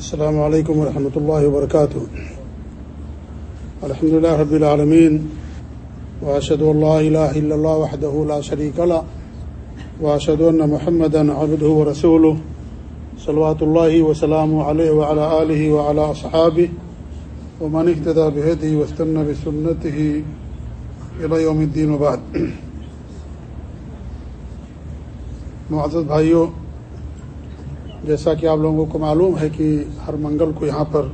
السلام علیکم ورحمۃ اللہ وبرکاتہ الحمد لله رب العالمين واشهد ان لا اله الا الله وحده لا شريك له واشهد ان محمدا عبده ورسوله صلوات الله وسلامه عليه وعلى اله وعلى اصحابه ومن اهتدى بهديه واستنى بسنته الى يوم الدين وبعد. معزز بھائیوں جیسا کہ آپ لوگوں کو معلوم ہے کہ ہر منگل کو یہاں پر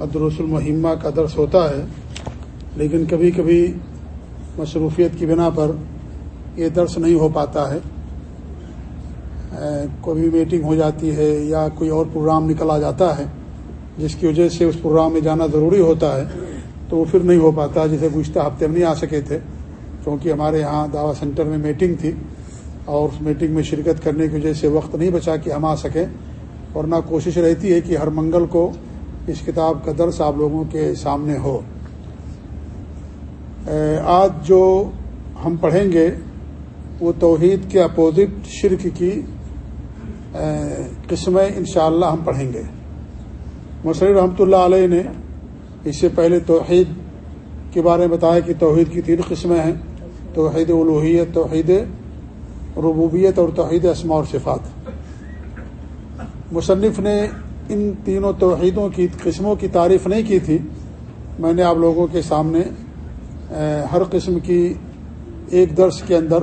ادرس المحمہ کا درس ہوتا ہے، لیکن کبھی کبھی مصروفیت کی بنا پر یہ درس نہیں ہو پاتا ہے۔ کوئی میٹنگ ہو جاتی ہے یا کوئی اور پروگرام نکل آ جاتا ہے، جس کی وجہ سے اس پروگرام میں جانا ضروری ہوتا ہے، تو وہ پھر نہیں ہو پاتا، جسے گزشتہ ہفتے میں نہیں آ سکے تھے، کیونکہ ہمارے یہاں دعوی سینٹر میں میٹنگ تھی۔ اور اس میٹنگ میں شرکت کرنے کی وجہ سے وقت نہیں بچا کہ ہم آ سکیں۔ ورنہ کوشش رہتی ہے کہ ہر منگل کو اس کتاب کا درس آپ لوگوں کے سامنے ہو۔ آج جو ہم پڑھیں گے، وہ توحید کے اپوزٹ شرک کی قسمیں انشاءاللہ ہم پڑھیں گے۔ مصر رحمۃ اللہ علیہ نے اس سے پہلے توحید کے بارے میں بتایا کہ توحید کی تین قسمیں ہیں۔ توحید الوحیت توحید ربوبیت اور توحید اسماء اور صفات۔ مصنف نے ان تینوں توحیدوں کی قسموں کی تعریف نہیں کی تھی۔ میں نے آپ لوگوں کے سامنے ہر قسم کی ایک درس کے اندر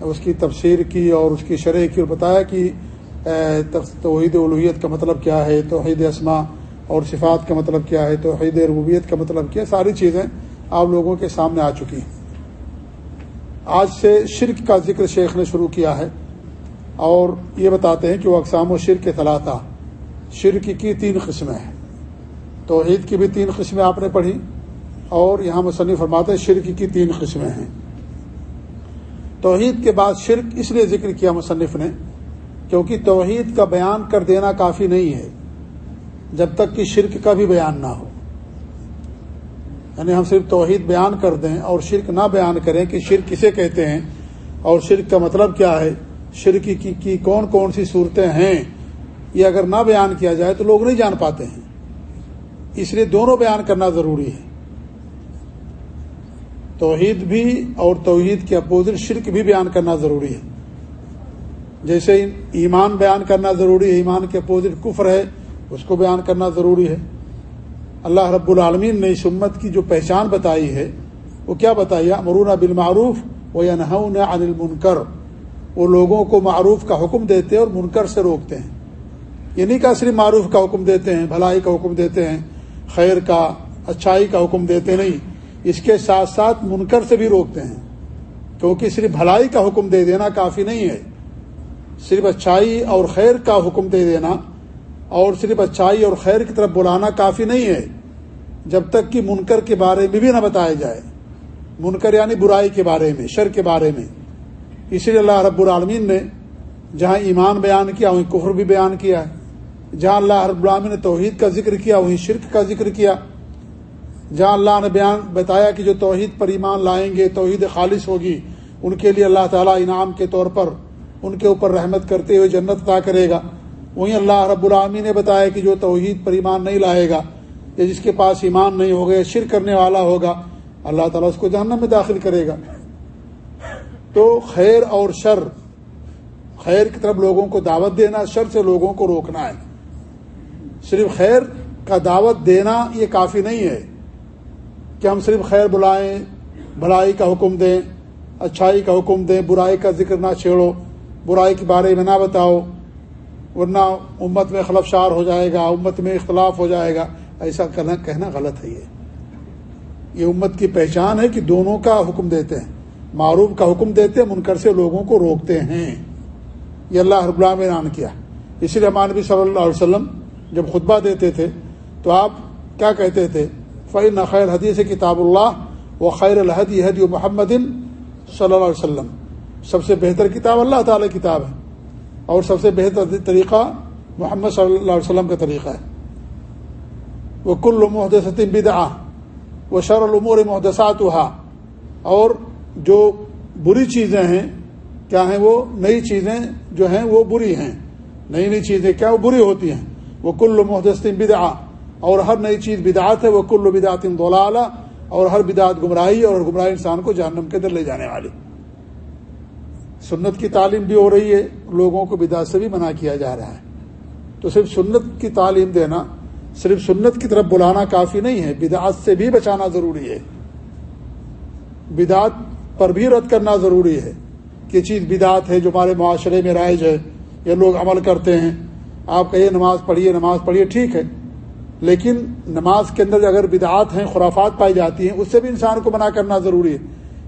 اس کی تفسیر کی اور اس کی شرح کی اور بتایا کہ توحید الوحیت کا مطلب کیا ہے، توحید اسما اور صفات کا مطلب کیا ہے، توحید ربوبیت کا مطلب کیا ساری چیزیں آپ لوگوں کے سامنے آ چکی ہیں۔ آج سے شرک کا ذکر شیخ نے شروع کیا ہے اور یہ بتاتے ہیں کہ وہ اقسام و شرک کے شرک کی تین قسمیں ہیں۔ توحید کی بھی تین قسمیں آپ نے پڑھی اور یہاں مصنف فرماتے ہیں شرک کی تین قسمیں ہیں۔ توحید کے بعد شرک اس لیے ذکر کیا مصنف نے کیونکہ توحید کا بیان کر دینا کافی نہیں ہے، جب تک کہ شرک کا بھی بیان نہ ہو۔ یعنی ہم صرف توحید بیان کر دیں اور شرک نہ بیان کریں کہ شرک کسے کہتے ہیں اور شرک کا مطلب کیا ہے؟ شرک کی کی کون کون سی صورتیں ہیں؟ یہ اگر نہ بیان کیا جائے تو لوگ نہیں جان پاتے ہیں۔ اس لیے دونوں بیان کرنا ضروری ہے۔ توحید بھی اور توحید کے اپوزٹ شرک بھی بیان کرنا ضروری ہے۔ جیسے ایمان بیان کرنا ضروری ہے، ایمان کے اپوزٹ کفر ہے، اس کو بیان کرنا ضروری ہے۔ اللہ رب العالمین نے اس امت کی جو پہچان بتائی ہے، وہ کیا بتایا مرون بالمعروف و یا عن المنکر۔ وہ لوگوں کو معروف کا حکم دیتے اور منکر سے روکتے ہیں۔ یہ نہیں کہ صرف معروف کا حکم دیتے ہیں، بھلائی کا حکم دیتے ہیں، خیر کا، اچھائی کا حکم دیتے نہیں۔ اس کے ساتھ ساتھ منکر سے بھی روکتے ہیں۔ کیونکہ صرف بھلائی کا حکم دے دینا کافی نہیں ہے۔ صرف اچھائی اور خیر کا حکم دے دینا اور صرف اچھائی اور خیر کی طرف بلانا کافی نہیں ہے، جب تک کہ منکر کے بارے میں بھی نہ بتایا جائے۔ منکر یعنی برائی کے بارے میں، شر کے بارے میں۔ اس لیے اللہ رب العالمین نے جہاں ایمان بیان کیا، وہیں کفر بھی بیان کیا ہے۔ جہاں اللہ رب العالمین نے توحید کا ذکر کیا، وہیں شرک کا ذکر کیا۔ جہاں اللہ نے بیان بتایا کہ جو توحید پر ایمان لائیں گے، توحید خالص ہوگی، ان کے لیے اللہ تعالیٰ انعام کے طور پر ان کے اوپر رحمت کرتے ہوئے جنت عطا کرے گا۔ وہیں اللہ رب العامی نے بتایا کہ جو توحید پر ایمان نہیں لائے گا، یا جس کے پاس ایمان نہیں ہوگا شر کرنے والا ہوگا، اللہ تعالیٰ اس کو جہنم میں داخل کرے گا۔ تو خیر اور شر، خیر کی طرف لوگوں کو دعوت دینا، شر سے لوگوں کو روکنا ہے۔ صرف خیر کا دعوت دینا یہ کافی نہیں ہے کہ ہم صرف خیر بلائیں، بھلائی کا حکم دیں، اچھائی کا حکم دیں، برائی کا ذکر نہ چھیڑو، برائی کے بارے میں نہ بتاؤ۔ ورنہ امت میں خلف شار ہو جائے گا، امت میں اختلاف ہو جائے گا، ایسا کرنا کہنا غلط ہے یہ۔ یہ امت کی پہچان ہے کہ دونوں کا حکم دیتے ہیں۔ معروف کا حکم دیتے ہیں، منکر سے لوگوں کو روکتے ہیں۔ یہ اللہ رب اللہ نے اعلان کیا۔ اسی لیے ہمارے نبی صلی اللہ علیہ وسلم جب خطبہ دیتے تھے، تو آپ کیا کہتے تھے؟ فعل خیر حدیث کتاب اللہ و خیر الحدی حدی محمد صلی اللہ علیہ وسلم۔ سب سے بہتر کتاب اللہ تعالی کتاب ہے۔ اور سب سے بہتر طریقہ محمد صلی اللہ علیہ وسلم کا طریقہ ہے۔ وہ کل محدث بدا وہ شر العمور محدثات اور جو بری چیزیں ہیں، کیا ہیں وہ؟ نئی چیزیں جو ہیں وہ بری ہیں۔ نئی نئی چیزیں کیا وہ بری ہوتی ہیں؟ وہ کل محدث بدا اور ہر نئی چیز بدعت ہے، وہ کل بدعت دولا اور ہر بدعت گمراہی اور گمراہی انسان کو جہنم کے اندر لے جانے والی۔ سنت کی تعلیم بھی ہو رہی ہے، لوگوں کو بدعت سے بھی منع کیا جا رہا ہے۔ تو صرف سنت کی تعلیم دینا، صرف سنت کی طرف بلانا کافی نہیں ہے، بدعت سے بھی بچانا ضروری ہے۔ بدعت پر بھی رد کرنا ضروری ہے۔ کہ چیز بدعت ہے جو ہمارے معاشرے میں رائج ہے، یا لوگ عمل کرتے ہیں۔ آپ کہیے نماز پڑھیے نماز پڑھیے، ٹھیک ہے۔ لیکن نماز کے اندر اگر بدعات ہیں، خرافات پائی جاتی ہیں، اس سے بھی انسان کو منع کرنا ضروری ہے۔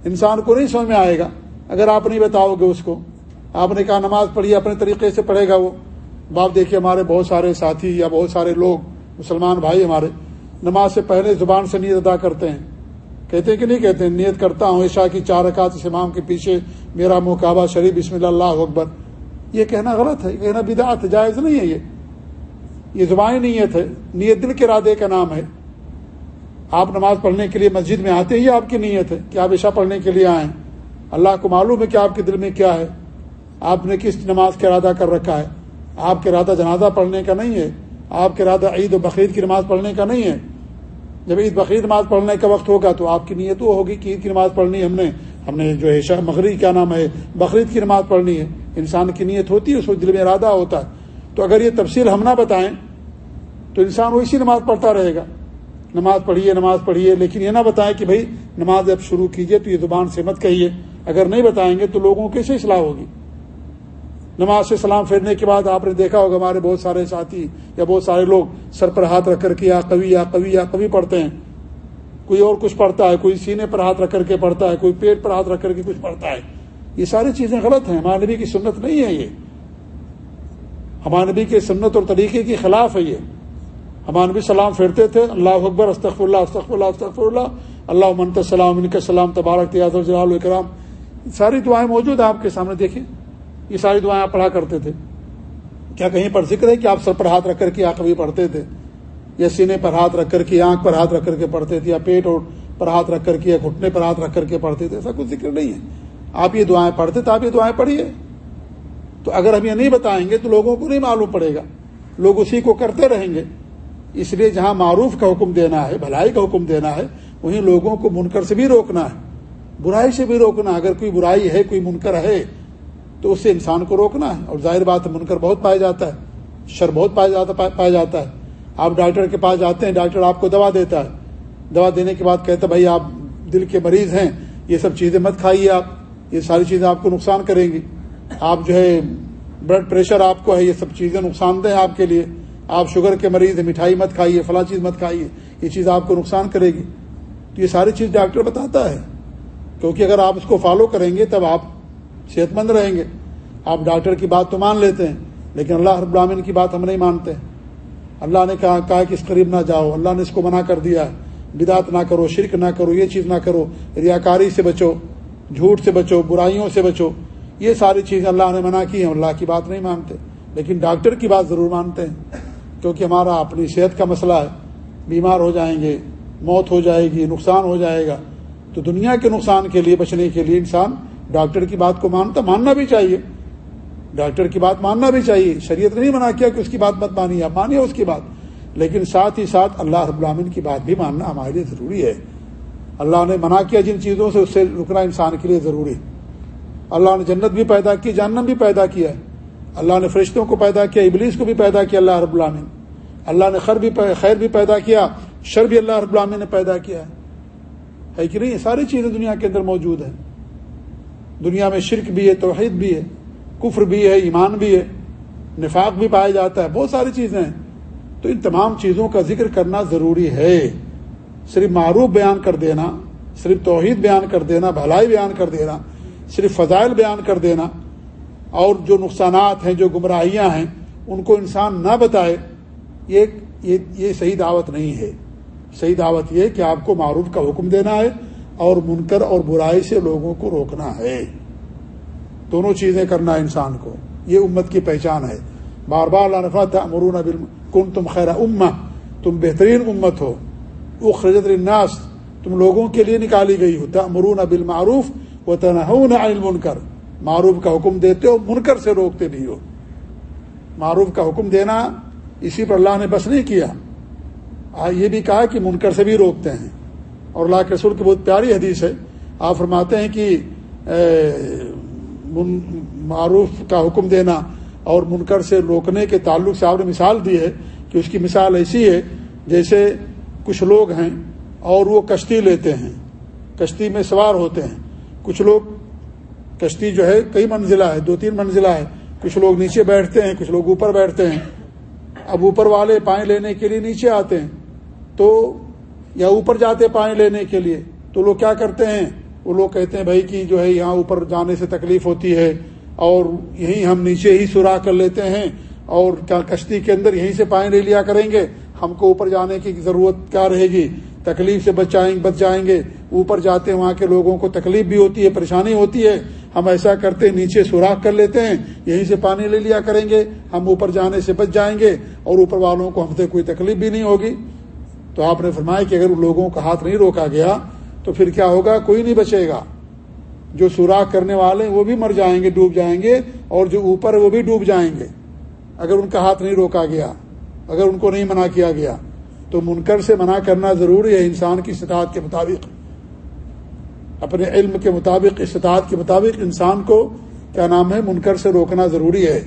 انسان کو نہیں سمجھ میں آئے گا۔ اگر آپ نہیں بتاؤ گے اس کو، آپ نے کہا نماز پڑھیے اپنے طریقے سے پڑھے گا وہ۔ باپ دیکھیے ہمارے بہت سارے ساتھی یا بہت سارے لوگ، مسلمان بھائی ہمارے، نماز سے پہلے زبان سے نیت ادا کرتے ہیں۔ کہتے ہیں کہ نہیں کہتے ہیں؟ نیت کرتا ہوں، عشاء کی چار رکعت اس امام کے پیچھے میرا مقابہ شریف، بسم اللہ اللہ اکبر۔ یہ کہنا غلط ہے کہنا بدعت جائز نہیں ہے یہ۔ یہ زبانی نیت ہے، نیت دل کے ارادے کا نام ہے۔ آپ نماز پڑھنے کے لیے مسجد میں آتے ہی آپ کی نیت ہے کہ آپ عشاء پڑھنے کے لیے آئیں۔ اللہ کو معلوم ہے کہ آپ کے دل میں کیا ہے۔ آپ نے کس نماز کا ارادہ کر رکھا ہے۔ آپ کے ارادہ جنازہ پڑھنے کا نہیں ہے۔ آپ کے ارادہ عید و بقرعید کی نماز پڑھنے کا نہیں ہے۔ جب عید بقرعید نماز پڑھنے کا وقت ہوگا تو آپ کی نیت وہ ہوگی کہ عید کی نماز پڑھنی ہم نے۔ ہم نے جو ہے شاہ مغرب کیا نام ہے، بقرعید کی نماز پڑھنی ہے۔ انسان کی نیت ہوتی ہے، اس کو دل میں ارادہ ہوتا ہے۔ تو اگر یہ تفصیل ہم نہ بتائیں، تو انسان وہ اسی نماز پڑھتا رہے گا۔ نماز پڑھیے نماز پڑھیے، لیکن یہ نہ بتائیں کہ بھائی نماز جب شروع کیجیے تو یہ زبان سے مت کہیے۔ اگر نہیں بتائیں گے تو لوگوں کیسے اصلاح ہوگی۔ نماز سے سلام پھیرنے کے بعد آپ نے دیکھا ہوگا ہمارے بہت سارے ساتھی یا بہت سارے لوگ سر پر ہاتھ رکھ کر کے یا کبھی یا کبھی یا کبھی پڑھتے ہیں۔ کوئی اور کچھ پڑھتا ہے، کوئی سینے پر ہاتھ رکھ کر کے پڑھتا ہے، کوئی پیٹ پر ہاتھ رکھ کر کے کچھ پڑھتا ہے۔ یہ ساری چیزیں غلط ہیں۔ ہمارے نبی کی سنت نہیں ہے یہ۔ ہمارے نبی کی سنت اور طریقے کے خلاف ہے یہ۔ ہمارے نبی سلام پھیرتے تھے۔ اللہ اکبر استخ اللہ استخ اللہ استخ اللہ۔ اللہ منت السلام ان کے سلام، تبارک جلال الکرام ساری دعائیں موجود ہیں آپ کے سامنے، دیکھیں، یہ ساری دعائیں آپ پڑھا کرتے تھے۔ کیا کہیں پر ذکر ہے کہ آپ سر پر ہاتھ رکھ کر کے آپ کبھی پڑھتے تھے؟ یا سینے پر ہاتھ رکھ کر کے آنکھ پر ہاتھ رکھ کر کے پڑھتے تھے، یا پیٹ اور پر ہاتھ رکھ کر کے، یا گھٹنے پر ہاتھ رکھ کر کے پڑھتے تھے؟ ایسا کچھ ذکر نہیں ہے۔ آپ یہ دعائیں پڑھتے تو آپ یہ دعائیں پڑھیے۔ تو اگر ہم یہ نہیں بتائیں گے تو لوگوں کو نہیں معلوم پڑے گا۔ لوگ اسی کو کرتے رہیں گے۔ اس لیے جہاں معروف کا حکم دینا ہے، بھلائی کا حکم دینا ہے، وہیں لوگوں کو منکر سے بھی روکنا ہے۔ برائی سے بھی روکنا، اگر کوئی برائی ہے، کوئی منکر ہے، تو اس سے انسان کو روکنا ہے۔ اور ظاہر بات منکر بہت پایا جاتا ہے، شر بہت پایا جاتا پایا جاتا ہے۔ آپ ڈاکٹر کے پاس جاتے ہیں، ڈاکٹر آپ کو دوا دیتا ہے۔ دوا دینے کے بعد کہتا بھائی، آپ دل کے مریض ہیں، یہ سب چیزیں مت کھائیے آپ، یہ ساری چیزیں آپ کو نقصان کریں گی۔ آپ جو ہے بلڈ پریشر آپ کو ہے، یہ سب چیزیں نقصان دہ آپ کے لیے۔ آپ شوگر کے مریض ہیں، مٹھائی مت کھائیے، فلاں چیز مت کھائیے، یہ چیز آپ کو نقصان کرے گی۔ تو یہ ساری چیز ڈاکٹر بتاتا ہے۔ کیونکہ اگر آپ اس کو فالو کریں گے تب آپ صحت مند رہیں گے۔ آپ ڈاکٹر کی بات تو مان لیتے ہیں، لیکن اللہ رب العالمین کی بات ہم نہیں مانتے۔ اللہ نے کہا کہا کہ اس قریب نہ جاؤ، اللہ نے اس کو منع کر دیا ہے۔ بدعت نہ کرو، شرک نہ کرو، یہ چیز نہ کرو۔ ریاکاری سے بچو، جھوٹ سے بچو، برائیوں سے بچو۔ یہ ساری چیزیں اللہ نے منع کی ہیں اللہ کی بات نہیں مانتے۔ لیکن ڈاکٹر کی بات ضرور مانتے ہیں، کیونکہ ہمارا اپنی صحت کا مسئلہ ہے۔ بیمار ہو جائیں گے، موت ہو جائے گی، نقصان ہو جائے گا۔ تو دنیا کے نقصان کے لیے، بچنے کے لیے انسان ڈاکٹر کی بات کو مانتا، ماننا بھی چاہیے۔ ڈاکٹر کی بات ماننا بھی چاہیے۔ شریعت نے نہیں منع کیا کہ اس کی بات مت مانی، آپ مانیے اس کی بات۔ لیکن ساتھ ہی ساتھ اللہ رب العالمین کی بات بھی ماننا ہمارے لیے ضروری ہے۔ اللہ نے منع کیا جن چیزوں سے، اس سے رکنا انسان کے لیے ضروری۔ اللہ نے جنت بھی پیدا کی، جہنم بھی پیدا کیا۔ ہے اللہ نے فرشتوں کو پیدا کیا، ابلیس کو بھی پیدا کیا، اللہ رب العالمین۔ اللہ نے خیر بھی خیر بھی پیدا کیا، شر بھی اللہ رب العالمین نے پیدا کیا۔ ہے ہے کہ نہیں ساری چیزیں دنیا کے اندر موجود ہیں۔ دنیا میں شرک بھی ہے، توحید بھی ہے، کفر بھی ہے، ایمان بھی ہے، نفاق بھی پایا جاتا ہے، بہت ساری چیزیں ہیں۔ تو ان تمام چیزوں کا ذکر کرنا ضروری ہے۔ صرف معروف بیان کر دینا، صرف توحید بیان کر دینا، بھلائی بیان کر دینا، صرف فضائل بیان کر دینا، اور جو نقصانات ہیں، جو گمراہیاں ہیں، ان کو انسان نہ بتائے یہ یہ صحیح دعوت نہیں ہے۔ صحیح دعوت یہ کہ آپ کو معروف کا حکم دینا ہے اور منکر اور برائی سے لوگوں کو روکنا ہے۔ دونوں چیزیں کرنا ہے انسان کو۔ یہ امت کی پہچان ہے۔ بار بار اللہ نفا تھا مرون کن تم خیر اما تم بہترین امت ہو۔ اخرجت الناس تم لوگوں کے لیے نکالی گئی ہو۔ مرون ابل معروف و تنہا منکر معروف کا حکم دیتے ہو، منکر سے روکتے بھی ہو۔ معروف کا حکم دینا، اسی پر اللہ نے بس نہیں کیا۔ یہ بھی کہا کہ منکر سے بھی روکتے ہیں۔ اور اللہ کے رسول کی بہت پیاری حدیث ہے۔ آپ فرماتے ہیں کہ معروف کا حکم دینا اور منکر سے روکنے کے تعلق سے آپ نے مثال دی ہے کہ اس کی مثال ایسی ہے، جیسے کچھ لوگ ہیں اور وہ کشتی لیتے ہیں۔ کشتی میں سوار ہوتے ہیں۔ کچھ لوگ، کشتی جو ہے، کئی منزلہ ہے، دو تین منزلہ ہے۔ کچھ لوگ نیچے بیٹھتے ہیں، کچھ لوگ اوپر بیٹھتے ہیں۔ اب اوپر والے پائیں لینے کے لیے نیچے آتے ہیں۔ تو یا اوپر جاتے پائیں لینے کے لیے۔ تو لوگ کیا کرتے ہیں؟ وہ لوگ کہتے ہیں بھائی کہ جو ہے یہاں اوپر جانے سے تکلیف ہوتی ہے اور یہیں ہم نیچے ہی سوراخ کر لیتے ہیں اور کیا کشتی کے اندر یہیں سے پائیں لے لیا کریں گے؟ ہم کو اوپر جانے کی ضرورت کیا رہے گی؟ تکلیف سے بچائیں بچ جائیں گے۔ اوپر جاتے ہیں، وہاں کے لوگوں کو تکلیف بھی ہوتی ہے، پریشانی ہوتی ہے۔ ہم ایسا کرتے نیچے سوراخ کر لیتے ہیں، یہیں سے پانی لے لیا کریں گے۔ ہم اوپر جانے سے بچ جائیں گے اور اوپر والوں کو ہم سے کوئی تکلیف بھی نہیں ہوگی۔ تو آپ نے فرمایا کہ اگر ان لوگوں کا ہاتھ نہیں روکا گیا تو پھر کیا ہوگا؟ کوئی نہیں بچے گا۔ جو سوراخ کرنے والے وہ بھی مر جائیں گے، ڈوب جائیں گے اور جو اوپر وہ بھی ڈوب جائیں گے۔ اگر ان کا ہاتھ نہیں روکا گیا، اگر ان کو نہیں منع کیا گیا، تو منکر سے منع کرنا ضروری ہے انسان کی استطاعت کے مطابق۔ اپنے علم کے مطابق، استطاعت کے مطابق انسان کو کیا نام ہے؟ منکر سے روکنا ضروری ہے۔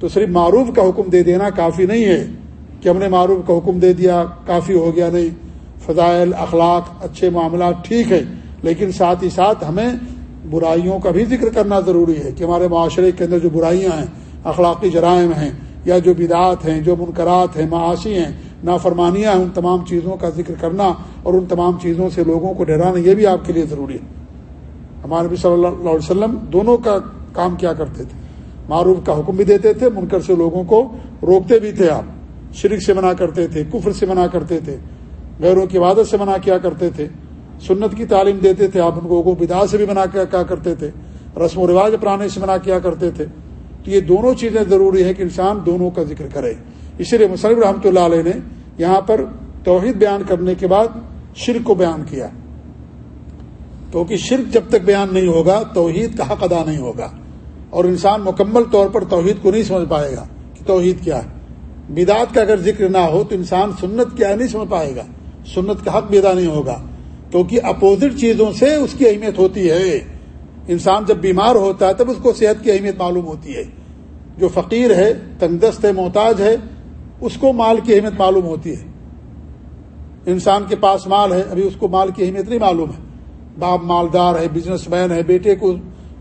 تو صرف معروف کا حکم دے دینا کافی نہیں ہے۔ کہ ہم نے معروف کا حکم دے دیا، کافی ہو گیا، نہیں، فضائل، اخلاق، اچھے معاملات ٹھیک ہے لیکن ساتھ ہی ساتھ ہمیں برائیوں کا بھی ذکر کرنا ضروری ہے کہ ہمارے معاشرے کے اندر جو برائیاں ہیں، اخلاقی جرائم ہیں، یا جو بدعات ہیں، جو منکرات ہیں، معاشی ہیں، نافرمانیاں ہیں، ان تمام چیزوں کا ذکر کرنا اور ان تمام چیزوں سے لوگوں کو ڈرانا، یہ بھی آپ کے لیے ضروری ہے۔ ہمارے نبی صلی اللہ علیہ وسلم دونوں کا کام کیا کرتے تھے؟ معروف کا حکم بھی دیتے تھے، منکر سے لوگوں کو روکتے بھی تھے آپ۔ شرک سے منع کرتے تھے، کفر سے منع کرتے تھے، غیروں کی عبادت سے منع کیا کرتے تھے، سنت کی تعلیم دیتے تھے آپ ان کو بدا سے بھی منع کیا کرتے تھے، رسم و رواج اپنانے سے منع کیا کرتے تھے۔ تو یہ دونوں چیزیں ضروری ہے کہ انسان دونوں کا ذکر کرے۔ اسی لیے مصنف رحمۃ اللہ علیہ نے یہاں پر توحید بیان کرنے کے بعد شرک کو بیان کیا۔ کیونکہ شرک جب تک بیان نہیں ہوگا، توحید کا حق ادا نہیں ہوگا۔ اور انسان مکمل طور پر توحید کو نہیں سمجھ پائے گا کہ توحید کیا ہے۔ بدعت کا اگر ذکر نہ ہو تو انسان سنت کیا نہیں سمجھ پائے گا۔ سنت کا حق بھی ادا نہیں ہوگا۔ کیونکہ اپوزٹ چیزوں سے اس کی اہمیت ہوتی ہے۔ انسان جب بیمار ہوتا ہے تب اس کو صحت کی اہمیت معلوم ہوتی ہے۔ جو فقیر ہے تندست ہے، محتاج ہے، اس کو مال کی اہمیت معلوم ہوتی ہے۔ انسان کے پاس مال ہے، ابھی اس کو مال کی اہمیت نہیں معلوم ہے۔ باپ مالدار ہے بزنس مین ہے، بیٹے کو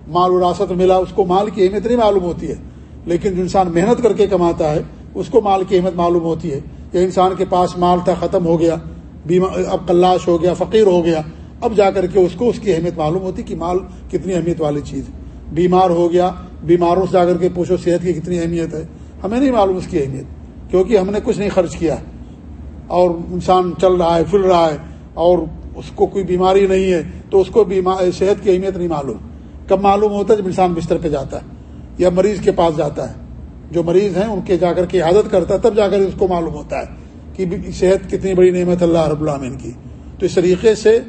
مال وراثت ملا، اس کو مال کی اہمیت نہیں معلوم ہوتی ہے۔ لیکن جو انسان محنت کر کے کماتا ہے اس کو مال کی اہمیت معلوم ہوتی ہے یا انسان کے پاس مال تھا، ختم ہو گیا اب کلاش ہو گیا، فقیر ہو گیا۔ اب جا کر کے اس کو اس کی اہمیت معلوم ہوتی کہ مال کتنی اہمیت والی چیز بیمار ہو گیا، بیماروں سے جا کر کے پوچھو صحت کی کتنی اہمیت ہے۔ ہمیں نہیں معلوم اس کی اہمیت، کیونکہ ہم نے کچھ نہیں خرچ کیا۔ اور انسان چل رہا ہے پھر رہا ہے، اور اس کو کوئی بیماری نہیں ہے، تو اس کو صحت کی اہمیت نہیں معلوم۔ کب معلوم ہوتا ہے؟ جب انسان بستر پہ جاتا ہے یا مریض کے پاس جاتا ہے۔ جو مریض ہیں ان کے جا کر کے عادت کرتا ہے، تب جا کر اس کو معلوم ہوتا ہے کہ صحت کتنی بڑی نعمت اللہ رب العامن کی۔ تو اس طریقے سے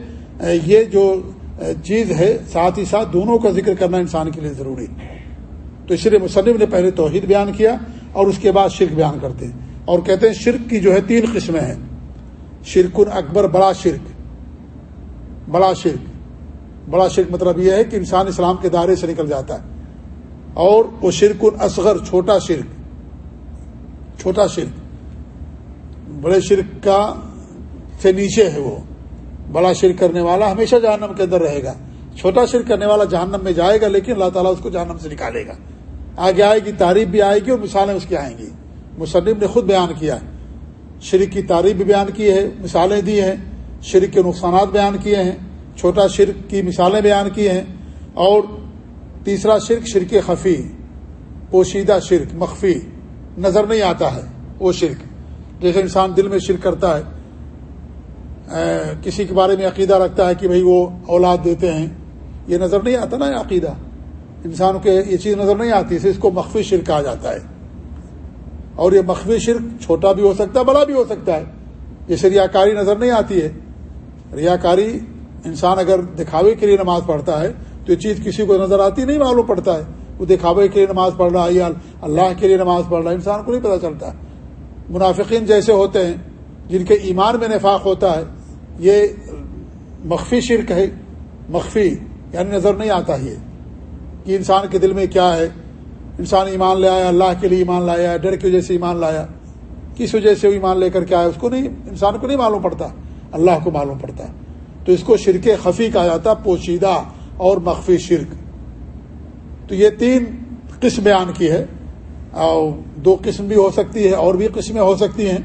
یہ جو چیز ہے، ساتھ ہی ساتھ دونوں کا ذکر کرنا انسان کے لیے ضروری تو اس لیے مصنف نے پہلے توحید بیان کیا اور اس کے بعد شرک بیان کرتے ہیں۔ اور کہتے ہیں شرک کی جو ہے تین قسمیں ہیں۔ شرک اکبر بڑا شرک۔ بڑا شرک۔ بڑا شرک مطلب یہ ہے کہ انسان اسلام کے دائرے سے نکل جاتا ہے۔ اور وہ شرک اصغر چھوٹا شرک چھوٹا شرک۔ بڑے شرک کا سے نیچے ہے وہ۔ بڑا شرک کرنے والا ہمیشہ جہنم کے اندر رہے گا۔ چھوٹا شرک کرنے والا جہنم میں جائے گا، لیکن اللہ تعالیٰ اس کو جہنم سے نکالے گا۔ آگے آئے گی، تعریف بھی آئے گی اور مثالیں اس کی آئیں گی۔ مصنف نے خود بیان کیا شرک کی تعریف بھی بیان کی ہے، مثالیں دی ہیں۔ شرک کے نقصانات بیان کیے ہیں۔ چھوٹا شرک کی مثالیں بیان کی ہیں۔ اور تیسرا شرک شرک خفی، پوشیدہ شرک، مخفی، نظر نہیں آتا ہے، وہ شرک۔ جیسے انسان دل میں شرک کرتا ہے۔ کسی کے بارے میں عقیدہ رکھتا ہے کہ بھئی وہ اولاد دیتے ہیں۔ یہ نظر نہیں آتا نا عقیدہ۔ انسان کے یہ چیز نظر نہیں آتی اسے اس کو مخفی شرک کہا جاتا ہے۔ اور یہ مخفی شرک چھوٹا بھی ہو سکتا ہے، بڑا بھی ہو سکتا ہے۔ جیسے ریاکاری نظر نہیں آتی ہے۔ ریاکاری انسان اگر دکھاوے کے لیے نماز پڑھتا ہے تو یہ چیز کسی کو نظر آتی نہیں، معلوم پڑتا ہے۔ وہ دکھاوے کے لیے نماز پڑھ رہا ہے یا اللہ کے لیے نماز پڑھ رہا ہے، انسان کو نہیں پتہ چلتا۔ منافقین جیسے ہوتے ہیں، جن کے ایمان میں نفاق ہوتا ہے، یہ مخفی شرک ہے، مخفی یعنی نظر نہیں آتا یہ کہ انسان کے دل میں کیا ہے۔ انسان ایمان لے آیا، اللہ کے لیے ایمان لایا، ڈر کی وجہ سے ایمان لایا۔ کس وجہ سے وہ ایمان لے کر کے آیا، اس کو نہیں، انسان کو نہیں معلوم پڑتا۔ اللہ کو معلوم پڑتا۔ تو اس کو شرک خفی کہا جاتا، پوشیدہ۔ اور مخفی شرک۔ تو یہ تین قسم بیان کی ہے اور دو قسم بھی ہو سکتی ہے اور بھی قسمیں ہو سکتی ہیں۔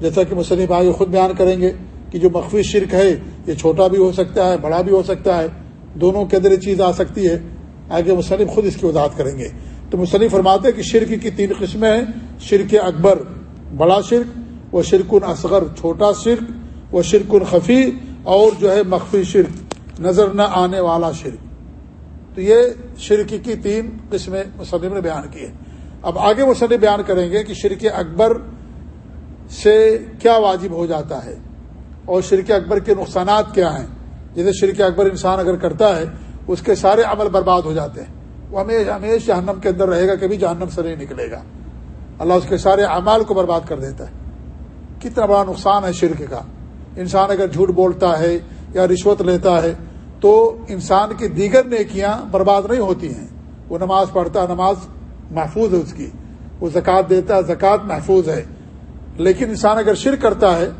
جیسا کہ مصنف آگے خود بیان کریں گے کہ جو مخفی شرک ہے، یہ چھوٹا بھی ہو سکتا ہے، بڑا بھی ہو سکتا ہے۔ دونوں کے اندر یہ چیز آ سکتی ہے۔ آگے مصنف خود اس کی وضاحت کریں گے۔ تو مصنف فرماتے کہ شرک کی تین قسمیں ہیں۔ شرک اکبر بڑا شرک، وہ شرک اصغر چھوٹا شرک، وہ شرک خفی، اور جو ہے مخفی شرک۔ نظر نہ آنے والا شرک۔ تو یہ شرک کی تین قسمیں مصنف نے بیان کی ہے اب آگے مصنف بیان کریں گے کہ شرک اکبر سے کیا واجب ہو جاتا ہے اور شرک اکبر کے نقصانات کیا ہیں۔ جیسے شرک اکبر انسان اگر کرتا ہے، اس کے سارے عمل برباد ہو جاتے ہیں۔ وہ ہمیشہ ہمیشہ جہنم کے اندر رہے گا، کبھی جہنم سے نہیں نکلے گا۔ اللہ اس کے سارے اعمال کو برباد کر دیتا ہے۔ کتنا بڑا نقصان ہے شرک کا۔ انسان اگر جھوٹ بولتا ہے یا رشوت لیتا ہے تو انسان کی دیگر نیکیاں برباد نہیں ہوتی ہیں۔ وہ نماز پڑھتا، نماز محفوظ ہے اس کی۔ وہ زکوٰۃ دیتا ہے زکوٰۃ محفوظ ہے۔ لیکن انسان اگر شرک کرتا ہے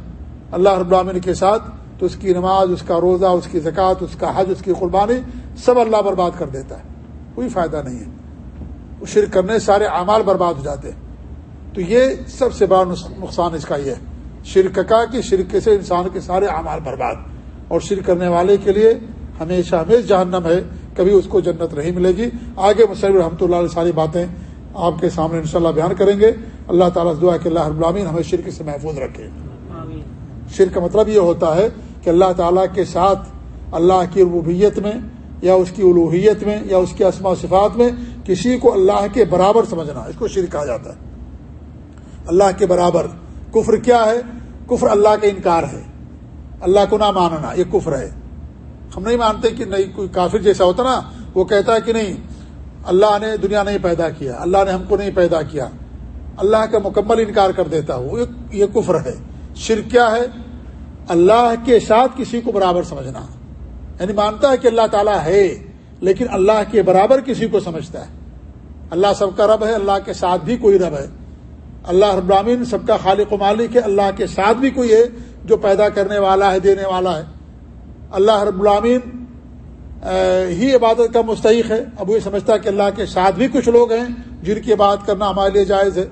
اللہ رب العالمین کے ساتھ، تو اس کی نماز، اس کا روزہ، اس کی زکوٰۃ، اس کا حج، اس کی قربانی سب اللہ برباد کر دیتا ہے۔ کوئی فائدہ نہیں ہے۔ شرک کرنے سارے اعمال برباد ہو جاتے ہیں۔ تو یہ سب سے بڑا نقصان اس کا یہ ہے۔ شرک کا کہ شرک سے انسان کے سارے اعمال برباد۔ اور شرک کرنے والے کے لیے ہمیشہ ہمیشہ جہنم ہے کبھی اس کو جنت نہیں ملے گی۔ آگے مصنف رحمۃ اللہ علیہ ساری باتیں آپ کے سامنے انشاءاللہ بیان کریں گے۔ اللہ تعالیٰ دعا کہ اللہ العالمین ہمیں شرک سے محفوظ رکھے۔ شرک کا مطلب یہ ہوتا ہے کہ اللہ تعالیٰ کے ساتھ اللہ کی ربوبیت میں یا اس کی الوحیت میں یا اس کی اسما صفات میں کسی کو اللہ کے برابر سمجھنا اس کو شرک کہا جاتا ہے۔ اللہ کے برابر۔ کفر کیا ہے؟ کفر اللہ کا انکار ہے۔ اللہ کو نہ ماننا یہ کفر ہے۔ ہم نہیں مانتے کہ نہیں، کوئی کافر جیسا ہوتا نا، وہ کہتا ہے کہ نہیں، اللہ نے دنیا نہیں پیدا کیا، اللہ نے ہم کو نہیں پیدا کیا۔ اللہ کا مکمل انکار کر دیتا ہوں۔ یہ کفر ہے۔ شرک کیا ہے؟ اللہ کے ساتھ کسی کو برابر سمجھنا۔ یعنی مانتا ہے کہ اللہ تعالیٰ ہے، لیکن اللہ کے برابر کسی کو سمجھتا ہے۔ اللہ سب کا رب ہے، اللہ کے ساتھ بھی کوئی رب ہے۔ اللہ رب العالمین سب کا خالق و مالک ہے، اللہ کے ساتھ بھی کوئی ہے جو پیدا کرنے والا ہے، دینے والا ہے۔ اللہ رب العالمین ہی عبادت کا مستحق ہے۔ اب وہ یہ سمجھتا ہے کہ اللہ کے ساتھ بھی کچھ لوگ ہیں جن کی عبادت کرنا ہمارے لیے جائز ہے۔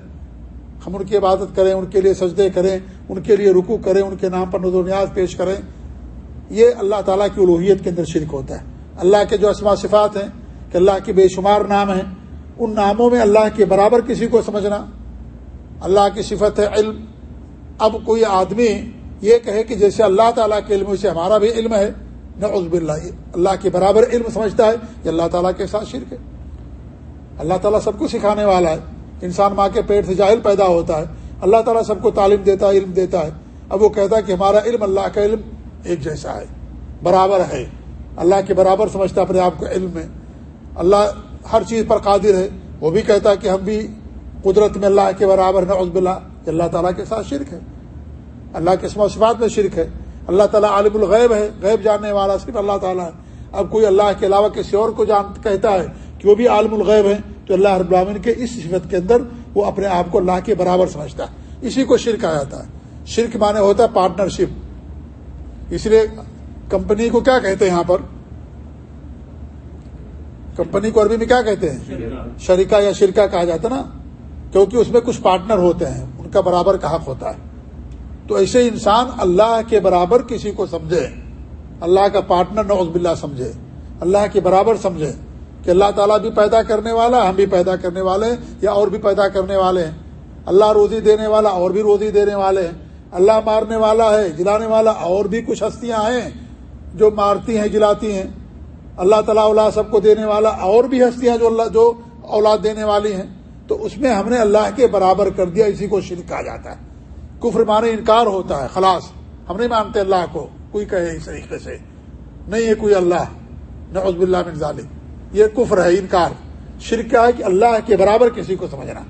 ہم ان کی عبادت کریں، ان کے لیے سجدے کریں، ان کے لیے رکو کریں، ان کے نام پر نظر نیاز پیش کریں۔ یہ اللہ تعالیٰ کی الوحیت کے اندر شرک ہوتا ہے۔ اللہ کے جو اسما صفات ہیں، کہ اللہ کے بے شمار نام ہیں، ان ناموں میں اللہ کے برابر کسی کو سمجھنا۔ اللہ کی صفت ہے علم۔ اب کوئی آدمی یہ کہے کہ جیسے اللہ تعالیٰ کے علم سے ہمارا بھی علم ہے نہ عزب اللہ اللہ کے برابر علم سمجھتا ہے یہ اللہ تعالیٰ کے ساتھ شرک ہے۔ اللہ تعالیٰ سب کو سکھانے والا ہے۔ انسان ماں کے پیٹ سے جاہل پیدا ہوتا ہے۔ اللہ تعالیٰ سب کو تعلیم دیتا ہے، علم دیتا ہے۔ اب وہ کہتا ہے کہ ہمارا علم اللہ کا علم ایک جیسا ہے، برابر ہے۔ اللہ کے برابر سمجھتا اپنے آپ کو علم میں۔ اللہ ہر چیز پر قادر ہے۔ وہ بھی کہتا ہے کہ ہم بھی قدرت میں اللہ کے برابر نہ عزب اللہ اللہ تعالیٰ کے ساتھ شرک ہے۔ اللہ کے اسم و صفات میں شرک ہے۔ اللہ تعالیٰ عالم الغیب ہے، غیب جاننے والا صرف اللہ تعالیٰ ہے۔ اب کوئی اللہ کے علاوہ کسی اور کو جان کہتا ہے کہ وہ بھی عالم الغیب ہے، تو اللہ رب العالمین کے اس صفت کے اندر وہ اپنے آپ کو اللہ کے برابر سمجھتا ہے۔ اسی کو شرک آ جاتا ہے شرک مانے ہوتا ہے پارٹنرشپ اس لیے کمپنی کو کیا کہتے ہیں یہاں پر؟ کمپنی کو عربی میں کیا کہتے ہیں؟ شریکہ یا شرکا کہا جاتا نا، کیونکہ اس میں کچھ پارٹنر ہوتے ہیں، ان کا برابر کا حق ہوتا ہے۔ تو ایسے انسان اللہ کے برابر کسی کو سمجھے، اللہ کا پارٹنر نوز باللہ سمجھے، اللہ کے برابر سمجھے کہ اللہ تعالیٰ بھی پیدا کرنے والا، ہم بھی پیدا کرنے والے ہیں یا اور بھی پیدا کرنے والے ہیں۔ اللہ روزی دینے والا اور بھی روزی دینے والے ہیں۔ اللہ مارنے والا ہے، جلانے والا اور بھی کچھ ہستیاں ہیں جو مارتی ہیں، جلاتی ہیں۔ اللہ تعالیٰ اولاد سب کو دینے والا اور بھی ہستیاں جو اللہ، جو اولاد دینے والی ہیں۔ تو اس میں ہم نے اللہ کے برابر کر دیا، اسی کو شرک کہا جاتا ہے۔ کفر مانے انکار ہوتا ہے، خلاص۔ ہم نہیں مانتے اللہ کو۔ کوئی کہے اس طریقے سے۔ نہیں ہے کوئی اللہ۔ نعوذ باللہ من ظالم یہ کفر ہے، انکار۔ شرک ہے کہ اللہ کے برابر کسی کو سمجھنا۔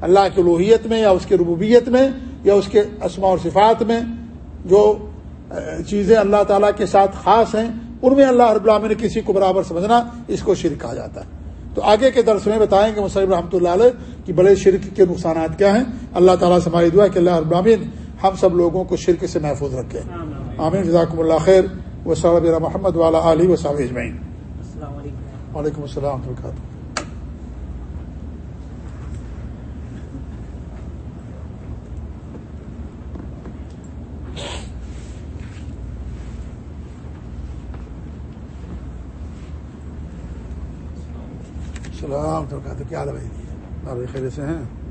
اللہ کی لوہیت میں یا اس کے ربوبیت میں یا اس کے اسماء اور صفات میں جو چیزیں اللہ تعالیٰ کے ساتھ خاص ہیں، ان میں اللہ رب العالمین نے کسی کو برابر سمجھنا، اس کو شرک کہا جاتا ہے۔ تو آگے کے درس میں بتائیں گے مصعب رحمۃ اللہ علیہ کہ بڑے شرک کے نقصانات کیا ہیں۔ اللہ تعالیٰ سے ہماری دعا کہ اللہ رب العالمین ہم سب لوگوں کو شرک سے محفوظ رکھے۔ آمین۔ جزاکم اللہ خیر۔ و صاحب محمد والا علی و صاحب اجمعین۔ وعلیکم السلام و رحمۃ السلام تو کہتے کیا حال ہے بھائی خیریت سے ہیں؟